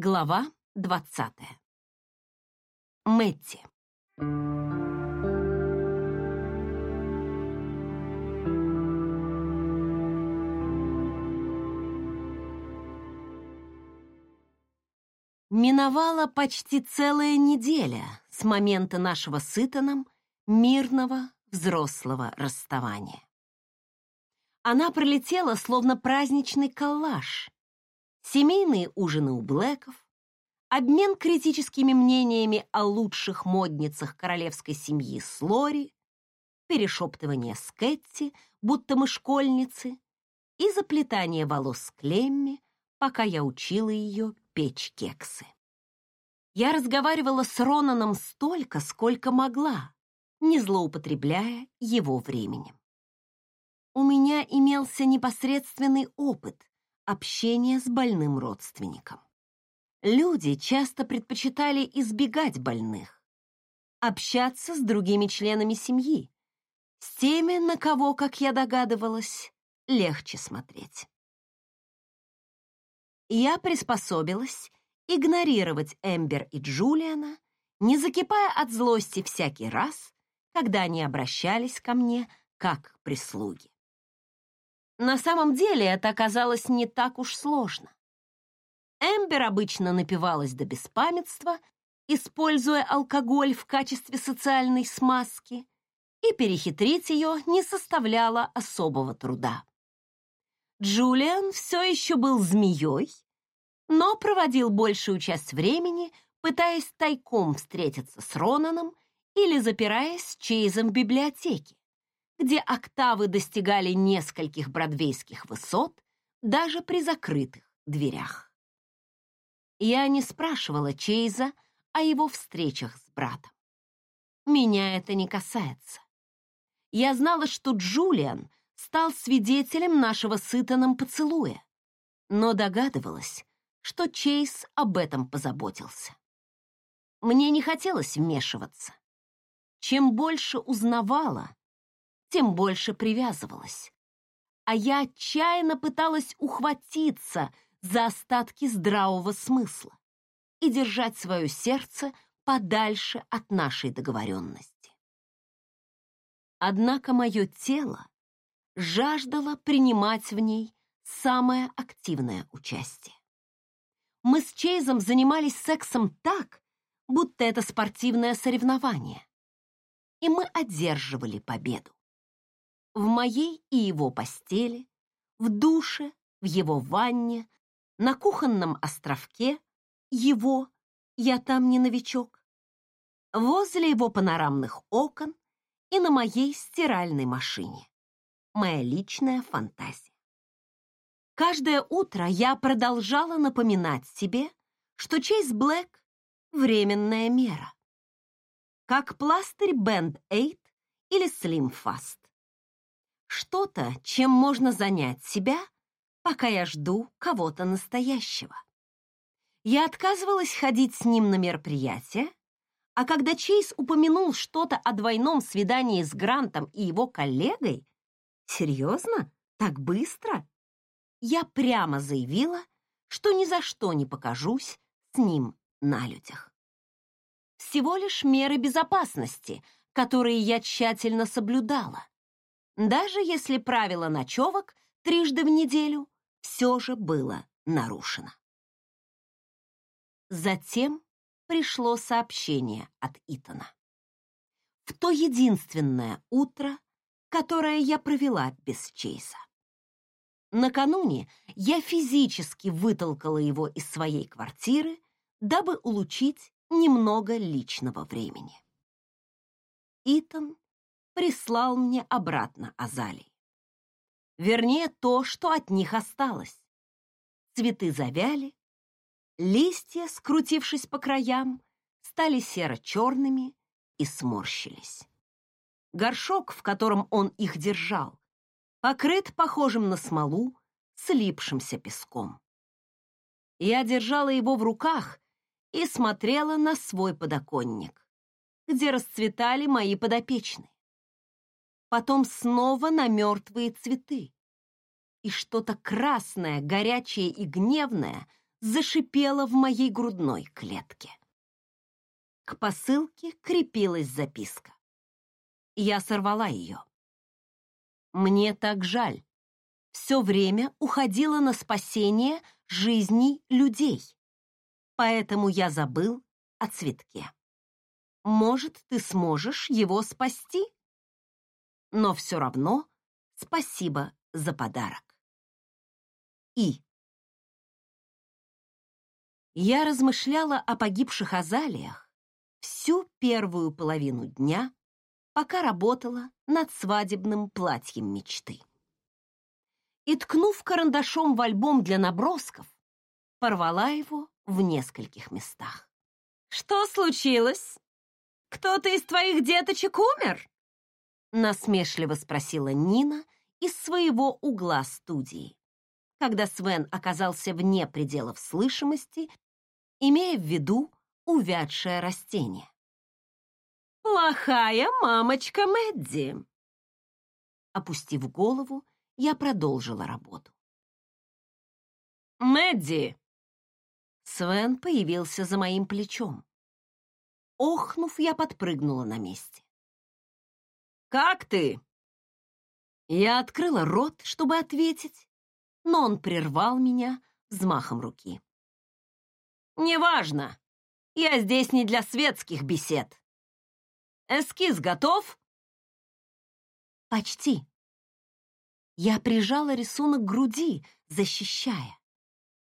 Глава двадцатая. Мэтти. Миновала почти целая неделя с момента нашего с мирного взрослого расставания. Она пролетела, словно праздничный коллаж. Семейные ужины у Блэков, обмен критическими мнениями о лучших модницах королевской семьи с Лори, перешептывание с Кэтти, будто мы школьницы, и заплетание волос Клемми, пока я учила ее печь кексы. Я разговаривала с Ронаном столько, сколько могла, не злоупотребляя его временем. У меня имелся непосредственный опыт общения с больным родственником. Люди часто предпочитали избегать больных, общаться с другими членами семьи, с теми, на кого, как я догадывалась, легче смотреть. Я приспособилась игнорировать Эмбер и Джулиана, не закипая от злости всякий раз, когда они обращались ко мне как к прислуге. На самом деле это оказалось не так уж сложно. Эмбер обычно напивалась до беспамятства, используя алкоголь в качестве социальной смазки, и перехитрить ее не составляло особого труда. Джулиан все еще был змеей, но проводил большую часть времени, пытаясь тайком встретиться с Ронаном или запираясь с Чейзом в библиотеке, где октавы достигали нескольких бродвейских высот даже при закрытых дверях. Я не спрашивала Чейза о его встречах с братом. Меня это не касается. Я знала, что Джулиан стал свидетелем нашего сытаном поцелуя, но догадывалась, что Чейз об этом позаботился. Мне не хотелось вмешиваться. Чем больше узнавала, тем больше привязывалась. А я отчаянно пыталась ухватиться за остатки здравого смысла и держать свое сердце подальше от нашей договоренности. Однако мое тело жаждало принимать в ней самое активное участие. Мы с Чейзом занимались сексом так, будто это спортивное соревнование, и мы одерживали победу в моей и его постели, в душе, в его ванне, на кухонном островке, его, я там не новичок, возле его панорамных окон и на моей стиральной машине. Моя личная фантазия. Каждое утро я продолжала напоминать себе, что Чейз Блэк — временная мера. Как пластырь Band-Aid или Slim Fast. Что-то, чем можно занять себя, пока я жду кого-то настоящего. Я отказывалась ходить с ним на мероприятия, а когда Чейз упомянул что-то о двойном свидании с Грантом и его коллегой, серьезно, так быстро, я прямо заявила, что ни за что не покажусь с ним на людях. Всего лишь меры безопасности, которые я тщательно соблюдала даже если правило ночевок трижды в неделю все же было нарушено. Затем пришло сообщение от Итана. В то единственное утро, которое я провела без Чейза. Накануне я физически вытолкала его из своей квартиры, дабы улучить немного личного времени. Итан прислал мне обратно азалий. Вернее, то, что от них осталось. Цветы завяли, листья, скрутившись по краям, стали серо-черными и сморщились. Горшок, в котором он их держал, покрыт похожим на смолу, слипшимся песком. Я держала его в руках и смотрела на свой подоконник, где расцветали мои подопечные потом снова на мертвые цветы. И что-то красное, горячее и гневное зашипело в моей грудной клетке. К посылке крепилась записка. Я сорвала ее. Мне так жаль. Все время уходило на спасение жизней людей. Поэтому я забыл о цветке. Может, ты сможешь его спасти? Но все равно спасибо за подарок. И. Я размышляла о погибших азалиях всю первую половину дня, пока работала над свадебным платьем мечты. И, ткнув карандашом в альбом для набросков, порвала его в нескольких местах. «Что случилось? Кто-то из твоих деточек умер?» Насмешливо спросила Нина из своего угла студии, когда Свен оказался вне пределов слышимости, имея в виду увядшее растение. «Плохая мамочка Мэдди!» Опустив голову, я продолжила работу. «Мэдди!» Свен появился за моим плечом. Охнув, я подпрыгнула на месте. «Как ты?» Я открыла рот, чтобы ответить, но он прервал меня взмахом руки. «Неважно. Я здесь не для светских бесед. Эскиз готов?» «Почти». Я прижала рисунок груди, защищая.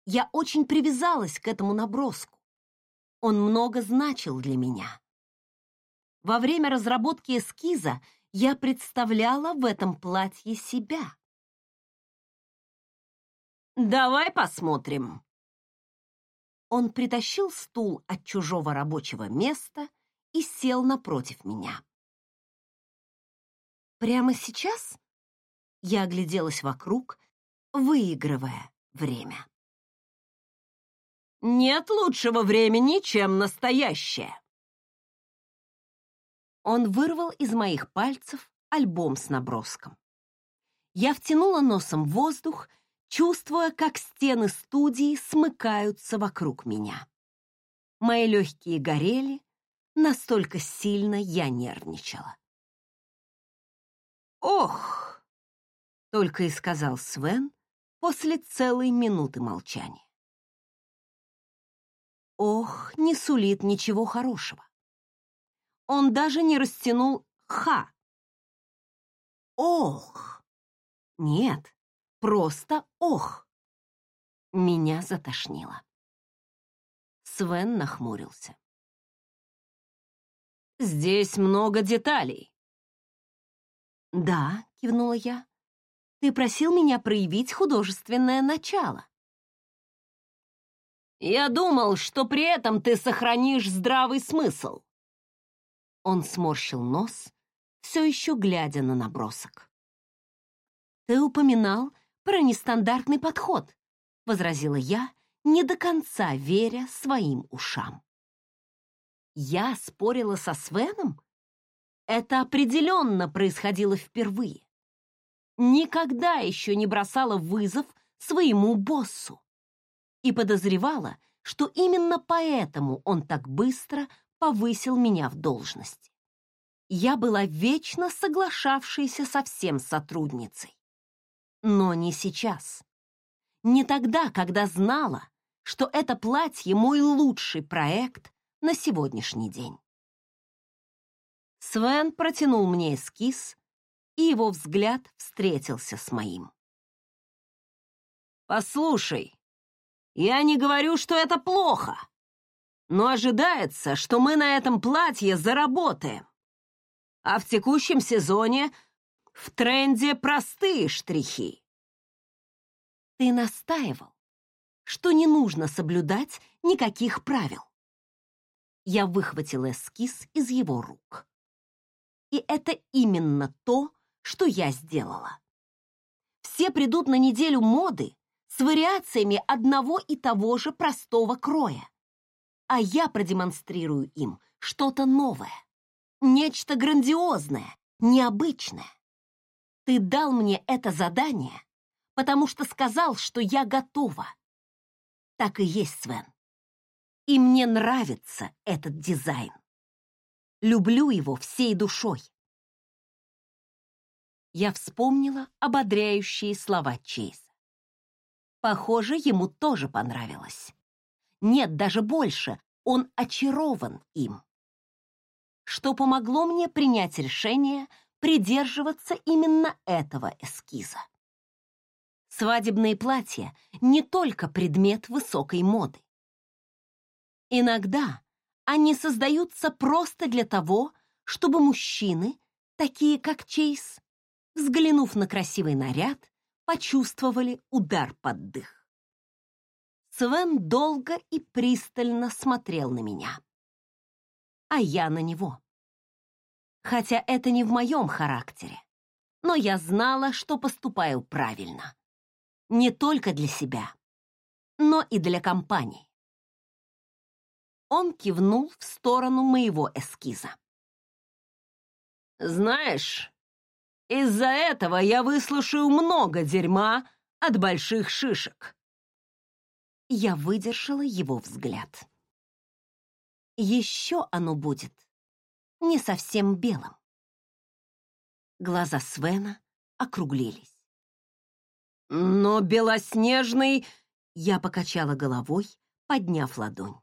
Я очень привязалась к этому наброску. Он много значил для меня. Во время разработки эскиза я представляла в этом платье себя. «Давай посмотрим». Он притащил стул от чужого рабочего места и сел напротив меня. Прямо сейчас я огляделась вокруг, выигрывая время. Нет лучшего времени, чем настоящее. Он вырвал из моих пальцев альбом с наброском. Я втянула носом воздух, чувствуя, как стены студии смыкаются вокруг меня. Мои легкие горели, Настолько сильно я нервничала. «Ох!» — только и сказал Свен после целой минуты молчания. «Ох!» не сулит ничего хорошего. Он даже не растянул «ха». «Ох!» Нет, просто «ох!» Меня затошнило. Свен нахмурился. Здесь много деталей. Да, кивнула я. Ты просил меня проявить художественное начало. Я думал, что при этом ты сохранишь здравый смысл. Он сморщил нос, все еще глядя на набросок. Ты упоминал про нестандартный подход, возразила я, не до конца веря своим ушам. Я спорила со Свеном? Это определенно происходило впервые. Никогда еще не бросала вызов своему боссу. И подозревала, что именно поэтому он так быстро повысил меня в должности. Я была вечно соглашавшейся со всем сотрудницей. Но не сейчас. Не тогда, когда знала, что это платье мой лучший проект на сегодняшний день. Свен протянул мне эскиз, и его взгляд встретился с моим. «Послушай, я не говорю, что это плохо, но ожидается, что мы на этом платье заработаем. А в текущем сезоне в тренде простые штрихи». Ты настаивал, что не нужно соблюдать никаких правил. Я выхватила эскиз из его рук. И это именно то, что я сделала. Все придут на неделю моды с вариациями одного и того же простого кроя. А я продемонстрирую им что-то новое, нечто грандиозное, необычное. Ты дал мне это задание, потому что сказал, что я готова. Так и есть, Свен. И мне нравится этот дизайн. Люблю его всей душой. Я вспомнила ободряющие слова Чейза. Похоже, ему тоже понравилось. Нет, даже больше, он очарован им. Что помогло мне принять решение придерживаться именно этого эскиза. Свадебные платья не только предмет высокой моды. Иногда они создаются просто для того, чтобы мужчины, такие как Чейз, взглянув на красивый наряд, почувствовали удар под дых. Свен долго и пристально смотрел на меня, а я на него. Хотя это не в моем характере, но я знала, что поступаю правильно. Не только для себя, но и для компании. Он кивнул в сторону моего эскиза. «Знаешь, из-за этого я выслушаю много дерьма от больших шишек». Я выдержала его взгляд. Еще оно будет не совсем белым. Глаза Свена округлились. «Но белоснежный...» — я покачала головой, подняв ладонь.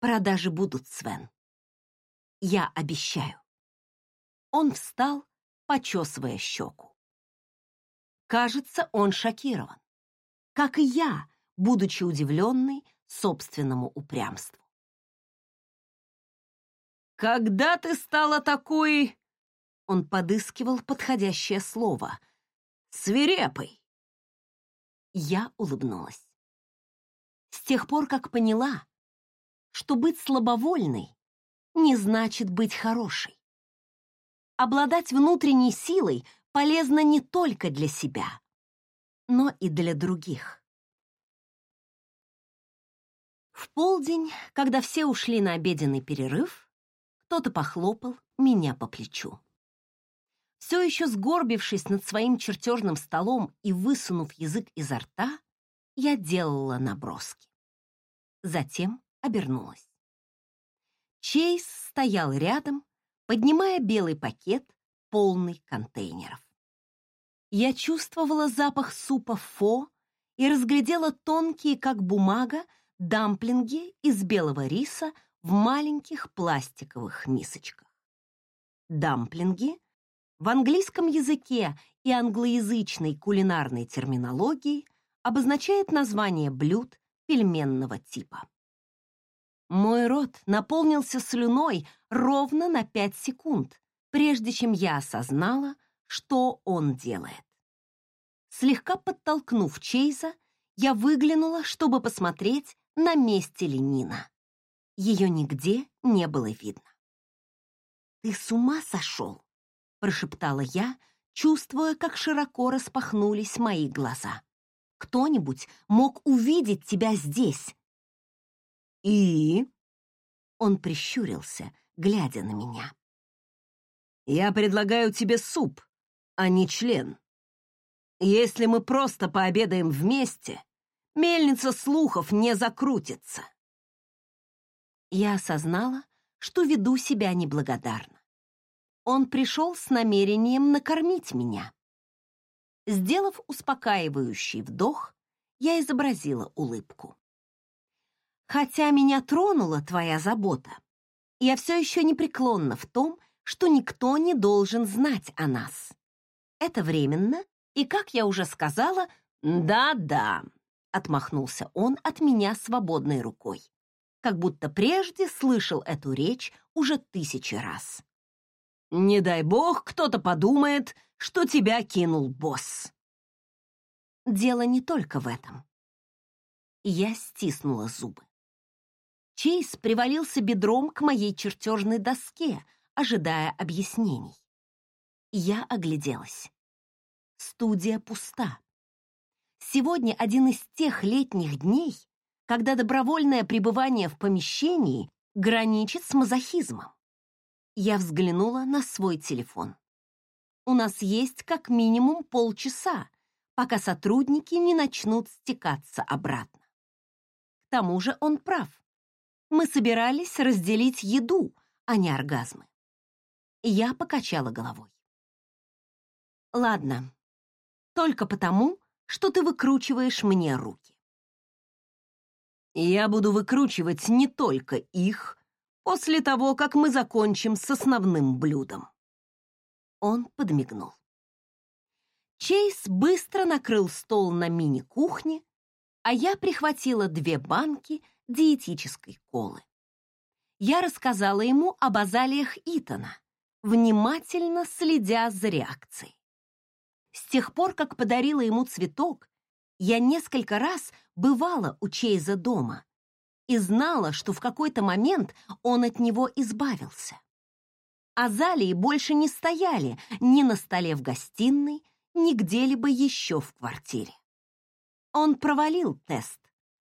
Продажи будут, Свен. Я обещаю. Он встал, почесывая щеку. Кажется, он шокирован, как и я, будучи удивленной собственному упрямству. «Когда ты стала такой...» Он подыскивал подходящее слово. «Свирепой». Я улыбнулась. С тех пор, как поняла, что быть слабовольной не значит быть хорошей. Обладать внутренней силой полезно не только для себя, но и для других. В полдень, когда все ушли на обеденный перерыв, кто-то похлопал меня по плечу. Все еще сгорбившись над своим чертежным столом и высунув язык изо рта, я делала наброски. Затем обернулась. Чейз стоял рядом, поднимая белый пакет, полный контейнеров. Я чувствовала запах супа фо и разглядела тонкие, как бумага, дамплинги из белого риса в маленьких пластиковых мисочках. Дамплинги в английском языке и англоязычной кулинарной терминологии обозначает название блюд пельменного типа. Мой рот наполнился слюной ровно на пять секунд, прежде чем я осознала, что он делает. Слегка подтолкнув Чейза, я выглянула, чтобы посмотреть, на месте ли Нина. Ее нигде не было видно. «Ты с ума сошел?» — прошептала я, чувствуя, как широко распахнулись мои глаза. «Кто-нибудь мог увидеть тебя здесь, «И?» Он прищурился, глядя на меня. «Я предлагаю тебе суп, а не член. Если мы просто пообедаем вместе, мельница слухов не закрутится». Я осознала, что веду себя неблагодарно. Он пришел с намерением накормить меня. Сделав успокаивающий вдох, я изобразила улыбку. Хотя меня тронула твоя забота, я все еще непреклонна в том, что никто не должен знать о нас. Это временно, и, как я уже сказала, да-да, отмахнулся он от меня свободной рукой, как будто прежде слышал эту речь уже тысячи раз. Не дай бог, кто-то подумает, что тебя кинул босс. Дело не только в этом. Я стиснула зубы. Чейз привалился бедром к моей чертежной доске, ожидая объяснений. Я огляделась. Студия пуста. Сегодня один из тех летних дней, когда добровольное пребывание в помещении граничит с мазохизмом. Я взглянула на свой телефон. У нас есть как минимум полчаса, пока сотрудники не начнут стекаться обратно. тому же он прав. Мы собирались разделить еду, а не оргазмы. Я покачала головой. Ладно, только потому, что ты выкручиваешь мне руки. Я буду выкручивать не только их после того, как мы закончим с основным блюдом. Он подмигнул. Чейз быстро накрыл стол на мини-кухне, а я прихватила две банки диетической колы. Я рассказала ему об азалиях Итана, внимательно следя за реакцией. С тех пор, как подарила ему цветок, я несколько раз бывала у Чейза дома и знала, что в какой-то момент он от него избавился. Азалии больше не стояли ни на столе в гостиной, ни где-либо еще в квартире. Он провалил тест,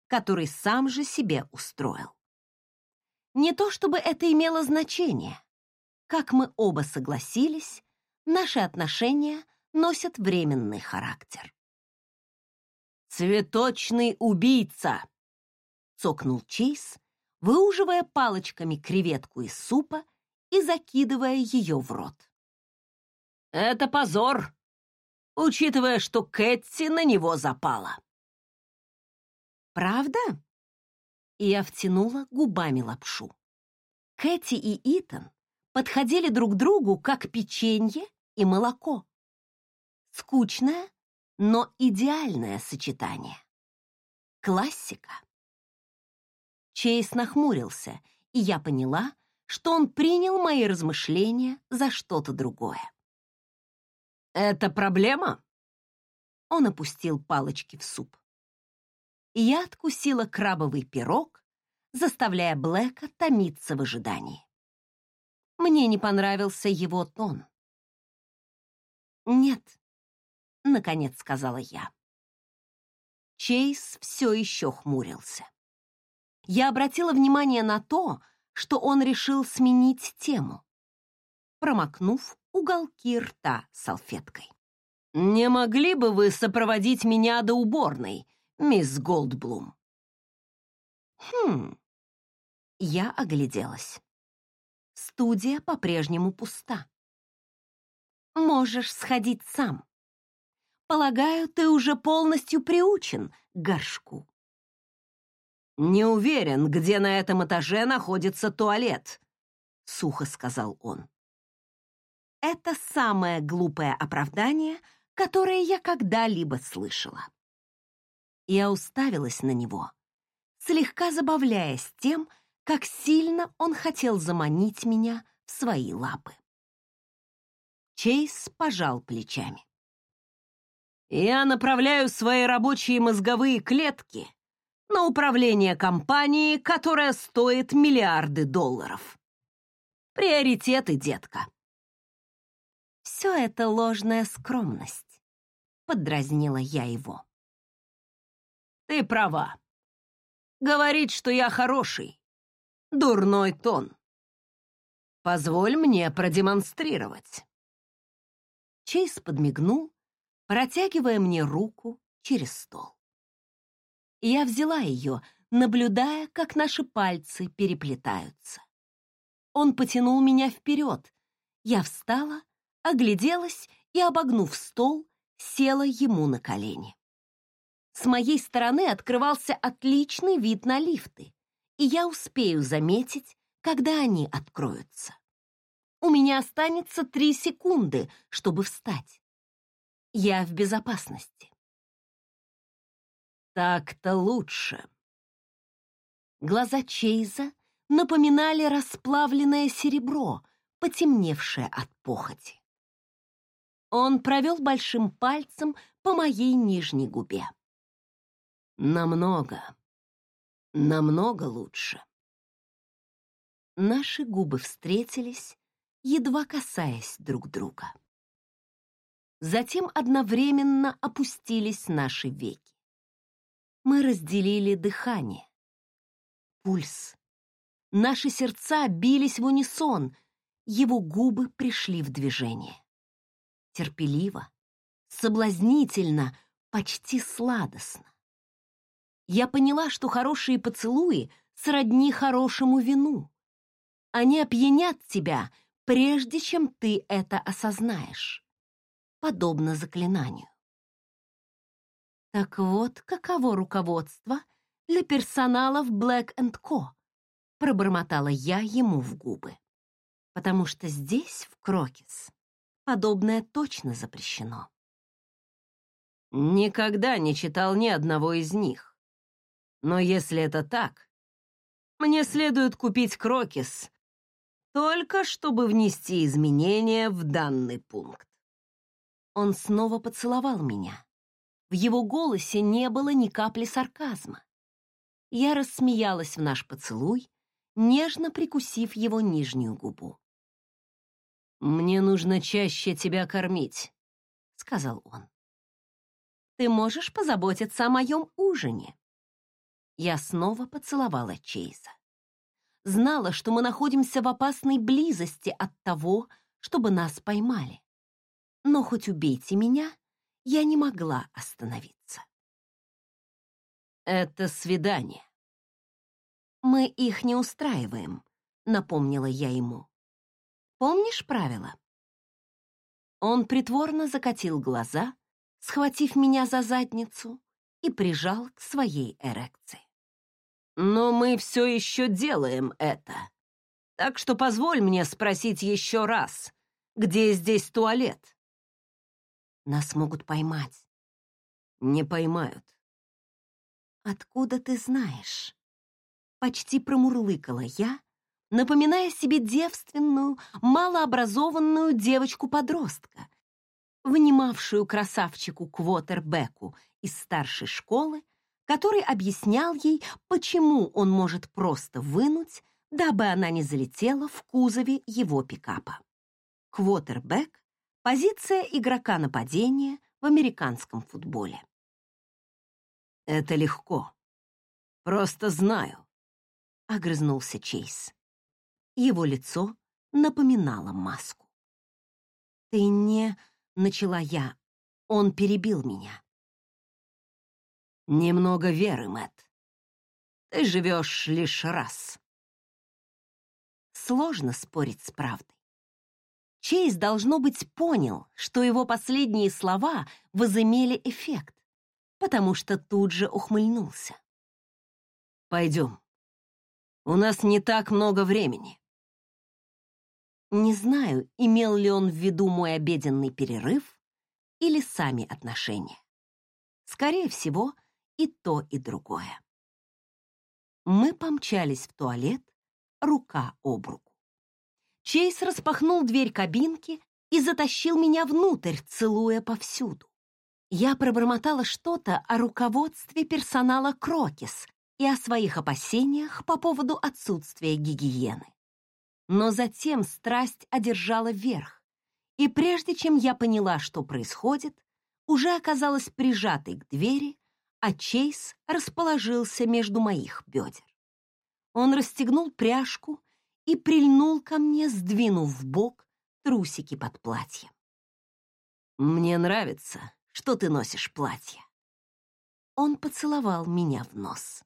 который сам же себе устроил. Не то чтобы это имело значение. Как мы оба согласились, наши отношения носят временный характер. «Цветочный убийца!» — цокнул Чейз, выуживая палочками креветку из супа и закидывая ее в рот. «Это позор, учитывая, что Кэтти на него запала». «Правда?» Я втянула губами лапшу. Кэти и Итан подходили друг другу, как печенье и молоко. Скучное, но идеальное сочетание. Классика. Чейз нахмурился, и я поняла, что он принял мои размышления за что-то другое. «Это проблема?» Он опустил палочки в суп я откусила крабовый пирог, заставляя Блэка томиться в ожидании. Мне не понравился его тон. «Нет», — наконец сказала я. Чейз все еще хмурился. Я обратила внимание на то, что он решил сменить тему, промокнув уголки рта салфеткой. «Не могли бы вы сопроводить меня до уборной мисс Голдблум. Хм. Я огляделась. Студия по-прежнему пуста. Можешь сходить сам. Полагаю, ты уже полностью приучен к горшку. Не уверен, где на этом этаже находится туалет, сухо сказал он. Это самое глупое оправдание, которое я когда-либо слышала. Я уставилась на него, слегка забавляясь тем, как сильно он хотел заманить меня в свои лапы. Чейз пожал плечами. «Я направляю свои рабочие мозговые клетки на управление компанией, которая стоит миллиарды долларов. Приоритеты, детка». «Все это ложная скромность», — поддразнила я его. Ты права. Говорит, что я хороший. Дурной тон. Позволь мне продемонстрировать. Чейз подмигнул, протягивая мне руку через стол. Я взяла ее, наблюдая, как наши пальцы переплетаются. Он потянул меня вперед. Я встала, огляделась и, обогнув стол, села ему на колени. С моей стороны открывался отличный вид на лифты, и я успею заметить, когда они откроются. У меня останется три секунды, чтобы встать. Я в безопасности. Так-то лучше. Глаза Чейза напоминали расплавленное серебро, потемневшее от похоти. Он провел большим пальцем по моей нижней губе. Намного, намного лучше. Наши губы встретились, едва касаясь друг друга. Затем одновременно опустились наши веки. Мы разделили дыхание. Пульс. Наши сердца бились в унисон, его губы пришли в движение. Терпеливо, соблазнительно, почти сладостно. Я поняла, что хорошие поцелуи сродни хорошему вину. Они опьянят тебя, прежде чем ты это осознаешь. Подобно заклинанию. Так вот, каково руководство для персонала в Black Co. Пробормотала я ему в губы. Потому что здесь, в Крокис, подобное точно запрещено. Никогда не читал ни одного из них. Но если это так, мне следует купить Крокис только чтобы внести изменения в данный пункт. Он снова поцеловал меня. В его голосе не было ни капли сарказма. Я рассмеялась в наш поцелуй, нежно прикусив его нижнюю губу. «Мне нужно чаще тебя кормить», — сказал он. «Ты можешь позаботиться о моем ужине?» Я снова поцеловала Чейза знала, что мы находимся в опасной близости от того, чтобы нас поймали. Но хоть убейте меня, я не могла остановиться. Это свидание. Мы их не устраиваем, напомнила я ему. Помнишь правила? Он притворно закатил глаза, схватив меня за задницу и прижал к своей эрекции. Но мы все еще делаем это. Так что позволь мне спросить еще раз, где здесь туалет? Нас могут поймать. Не поймают. Откуда ты знаешь? Почти промурлыкала я, напоминая себе девственную, малообразованную девочку-подростка, внимавшую красавчику Квотербеку из старшей школы который объяснял ей, почему он может просто вынуть, дабы она не залетела в кузове его пикапа. Квотербек — позиция игрока нападения в американском футболе. «Это легко. Просто знаю», — огрызнулся Чейз. Его лицо напоминало маску. «Ты не...» — начала я. Он перебил меня. Немного веры, Мэт. Ты живешь лишь раз. Сложно спорить с правдой. Чейз, должно быть, понял, что его последние слова возымели эффект, потому что тут же ухмыльнулся. «Пойдем. У нас не так много времени». Не знаю, имел ли он в виду мой обеденный перерыв или сами отношения. Скорее всего, и то, и другое. Мы помчались в туалет, рука об руку. Чейз распахнул дверь кабинки и затащил меня внутрь, целуя повсюду. Я пробормотала что-то о руководстве персонала Крокис и о своих опасениях по поводу отсутствия гигиены. Но затем страсть одержала верх, и прежде чем я поняла, что происходит, уже оказалась прижатой к двери, а Чейз расположился между моих бедер. Он расстегнул пряжку и прильнул ко мне, сдвинув в бок трусики под платьем. «Мне нравится, что ты носишь платье». Он поцеловал меня в нос.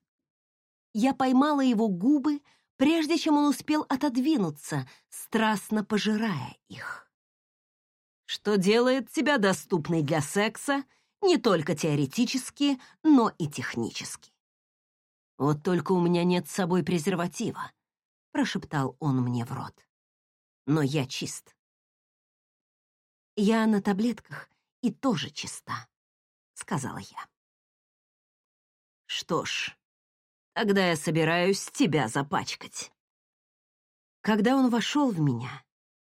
Я поймала его губы, прежде чем он успел отодвинуться, страстно пожирая их. «Что делает тебя доступной для секса не только теоретически, но и технически. «Вот только у меня нет с собой презерватива», — прошептал он мне в рот. «Но я чист». «Я на таблетках и тоже чиста», — сказала я. «Что ж, тогда я собираюсь тебя запачкать». Когда он вошел в меня,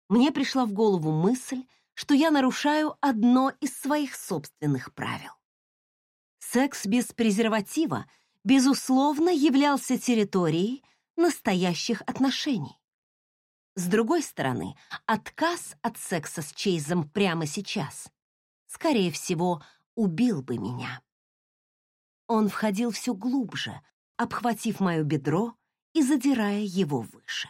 мне пришла в голову мысль, что я нарушаю одно из своих собственных правил. Секс без презерватива, безусловно, являлся территорией настоящих отношений. С другой стороны, отказ от секса с Чейзом прямо сейчас, скорее всего, убил бы меня. Он входил все глубже, обхватив мое бедро и задирая его выше.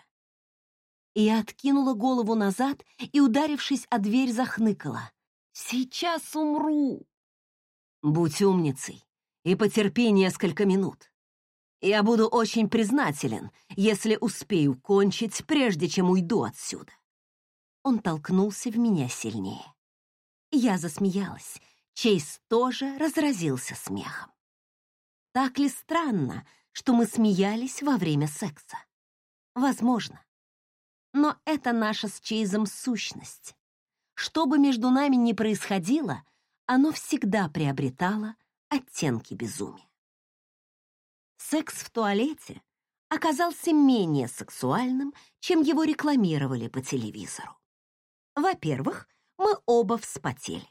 И откинула голову назад и, ударившись о дверь, захныкала. «Сейчас умру!» «Будь умницей И потерпи несколько минут. Я буду очень признателен, если успею кончить, прежде чем уйду отсюда. Он толкнулся в меня сильнее. Я засмеялась. Чейз тоже разразился смехом. Так ли странно, что мы смеялись во время секса? Возможно. Но это наша с Чейзом сущность. Что бы между нами ни происходило, оно всегда приобретало оттенки безумия. Секс в туалете оказался менее сексуальным, чем его рекламировали по телевизору. Во-первых, мы оба вспотели.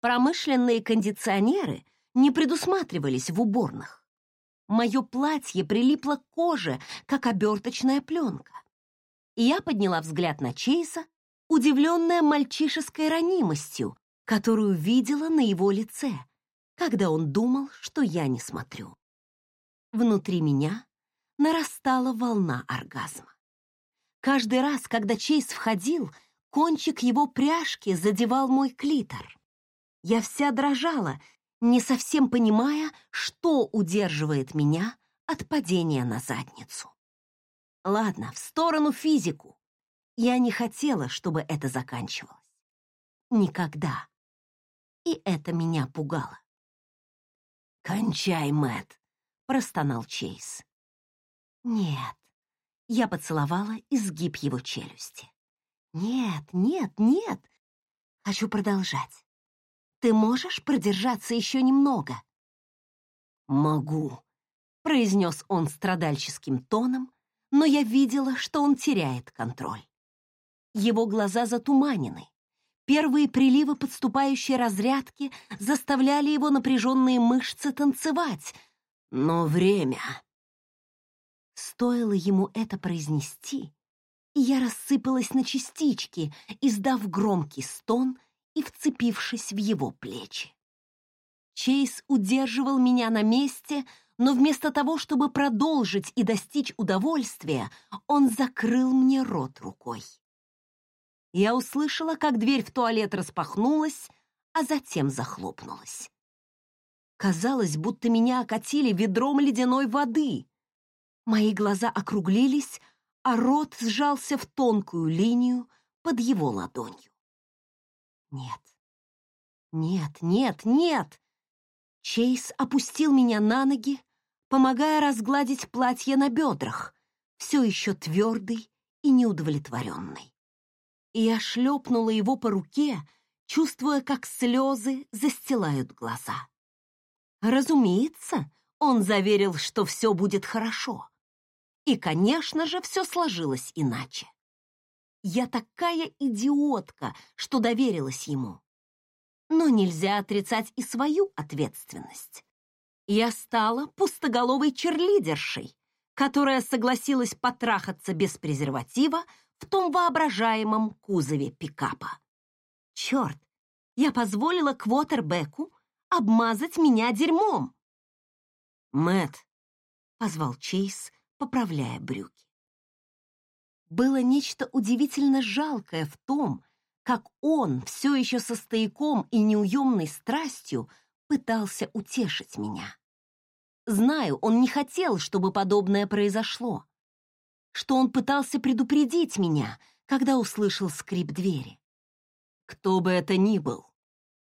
Промышленные кондиционеры не предусматривались в уборных. Мое платье прилипло к коже, как оберточная пленка. Я подняла взгляд на Чейза, удивленная мальчишеской ранимостью, которую видела на его лице, когда он думал, что я не смотрю. Внутри меня нарастала волна оргазма. Каждый раз, когда Чейз входил, кончик его пряжки задевал мой клитор. Я вся дрожала, не совсем понимая, что удерживает меня от падения на задницу. Ладно, в сторону физику. Я не хотела, чтобы это заканчивалось. Никогда. И это меня пугало. «Кончай, Мэтт!» — простонал Чейз. «Нет». Я поцеловала изгиб его челюсти. «Нет, нет, нет. Хочу продолжать. Ты можешь продержаться еще немного?» «Могу», — произнес он страдальческим тоном, но я видела, что он теряет контроль. Его глаза затуманены. Первые приливы подступающей разрядки заставляли его напряженные мышцы танцевать. Но время... Стоило ему это произнести, и я рассыпалась на частички, издав громкий стон и вцепившись в его плечи. Чейз удерживал меня на месте, но вместо того, чтобы продолжить и достичь удовольствия, он закрыл мне рот рукой. Я услышала, как дверь в туалет распахнулась, а затем захлопнулась. Казалось, будто меня окатили ведром ледяной воды. Мои глаза округлились, а рот сжался в тонкую линию под его ладонью. Нет, нет, нет, нет! Чейз опустил меня на ноги, помогая разгладить платье на бедрах, все еще твердый и неудовлетворенный. И я шлепнула его по руке, чувствуя, как слезы застилают глаза. Разумеется, он заверил, что все будет хорошо. И, конечно же, все сложилось иначе. Я такая идиотка, что доверилась ему. Но нельзя отрицать и свою ответственность. Я стала пустоголовой черлидершей, которая согласилась потрахаться без презерватива в том воображаемом кузове пикапа. Черт, я позволила квотербеку обмазать меня дерьмом. Мэт, позвал Чейз, поправляя брюки. Было нечто удивительно жалкое в том, как он все еще со стояком и неуемной страстью пытался утешить меня. Знаю, он не хотел, чтобы подобное произошло, что он пытался предупредить меня, когда услышал скрип двери. Кто бы это ни был,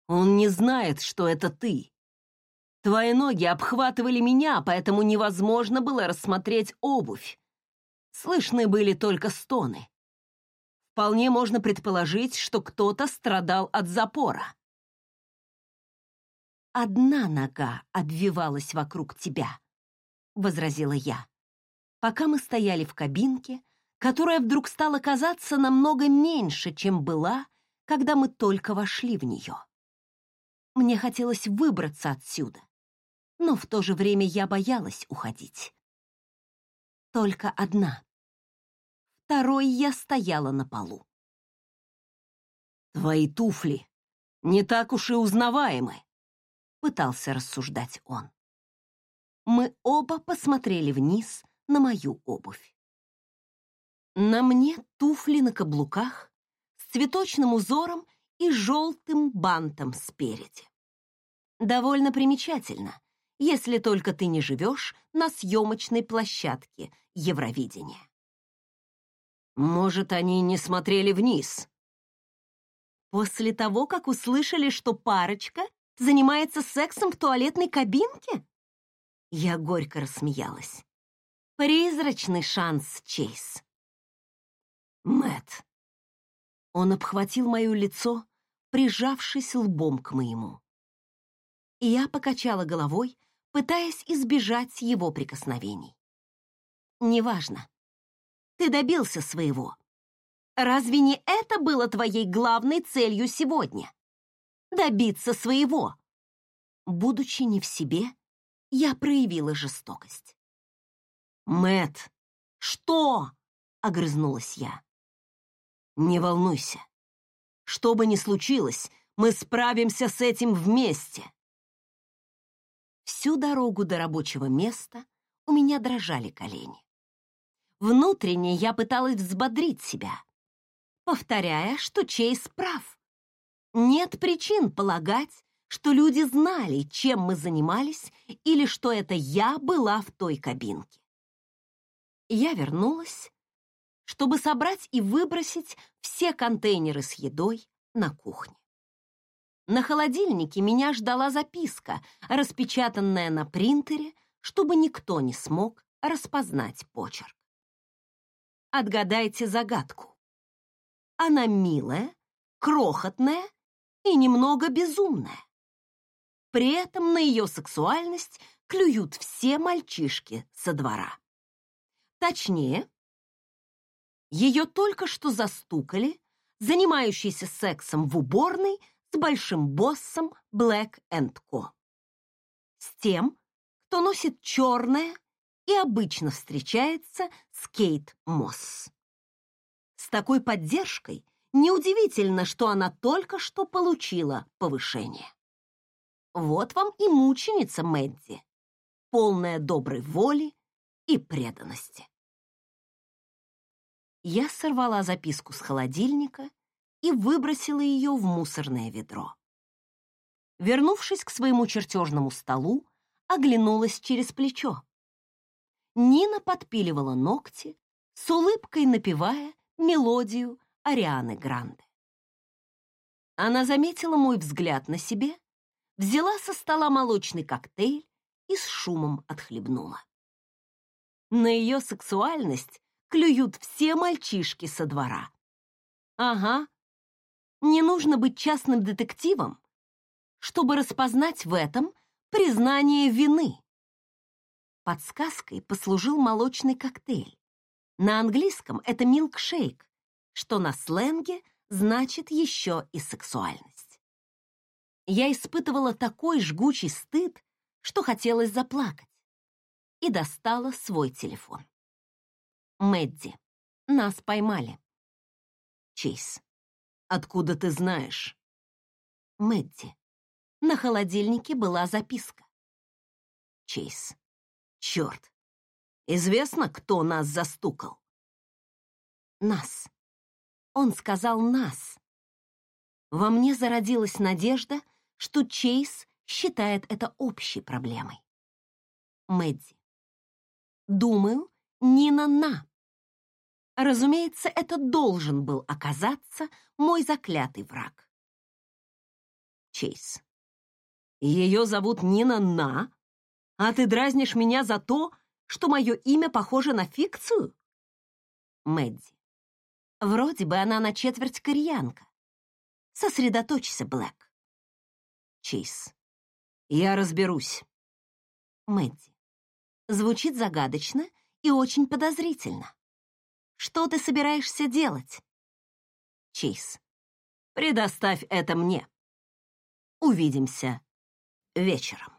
он не знает, что это ты. Твои ноги обхватывали меня, поэтому невозможно было рассмотреть обувь. Слышны были только стоны. Вполне можно предположить, что кто-то страдал от запора. «Одна нога обвивалась вокруг тебя», — возразила я, пока мы стояли в кабинке, которая вдруг стала казаться намного меньше, чем была, когда мы только вошли в нее. Мне хотелось выбраться отсюда, но в то же время я боялась уходить. Только одна. Второй я стояла на полу. «Твои туфли не так уж и узнаваемы», — пытался рассуждать он. Мы оба посмотрели вниз на мою обувь. На мне туфли на каблуках с цветочным узором и желтым бантом спереди. Довольно примечательно, если только ты не живешь на съемочной площадке Евровидения. Может, они не смотрели вниз? После того, как услышали, что парочка занимается сексом в туалетной кабинке? Я горько рассмеялась. Призрачный шанс, Чейз. Мэт. Он обхватил мое лицо, прижавшись лбом к моему. И я покачала головой, пытаясь избежать его прикосновений. «Неважно. Ты добился своего. Разве не это было твоей главной целью сегодня? Добиться своего. Будучи не в себе, я проявила жестокость. Мэт, что? огрызнулась я. Не волнуйся. Что бы ни случилось, мы справимся с этим вместе. Всю дорогу до рабочего места у меня дрожали колени. Внутренне я пыталась взбодрить себя, повторяя, что Чейз прав. Нет причин полагать, что люди знали, чем мы занимались, или что это я была в той кабинке. Я вернулась, чтобы собрать и выбросить все контейнеры с едой на кухне. На холодильнике меня ждала записка, распечатанная на принтере, чтобы никто не смог распознать почерк. Отгадайте загадку. Она милая, крохотная и немного безумная. При этом на ее сексуальность клюют все мальчишки со двора. Точнее, ее только что застукали, занимающийся сексом в уборной с большим боссом Black Co. С тем, кто носит черное и обычно встречается с Кейт Мосс. С такой поддержкой неудивительно, что она только что получила повышение. Вот вам и мученица Мэдди, полная доброй воли и преданности. Я сорвала записку с холодильника и выбросила ее в мусорное ведро. Вернувшись к своему чертежному столу, оглянулась через плечо. Нина подпиливала ногти, с улыбкой напевая мелодию Арианы Гранде. Она заметила мой взгляд на себе, взяла со стола молочный коктейль и с шумом отхлебнула. На ее сексуальность клюют все мальчишки со двора. Ага, не нужно быть частным детективом, чтобы распознать в этом признание вины. Подсказкой послужил молочный коктейль. На английском это милкшейк, что на сленге значит еще и сексуальность. Я испытывала такой жгучий стыд, что хотелось заплакать, и достала свой телефон. Мэдди, нас поймали. Чейз, откуда ты знаешь? Мэдди, на холодильнике была записка. Чейз, черт, Известно, кто нас застукал? Нас. Он сказал нас. Во мне зародилась надежда, что Чейз считает это общей проблемой. Мэдди. Думаю, Нина на. Разумеется, это должен был оказаться мой заклятый враг. Чейз. Ее зовут Нина На, а ты дразнишь меня за то, что мое имя похоже на фикцию? Мэдди. Вроде бы она на четверть кореянка. Сосредоточься, Блэк. Чейз. Я разберусь. Мэдди. Звучит загадочно и очень подозрительно. Что ты собираешься делать? Чейз. Предоставь это мне. Увидимся вечером.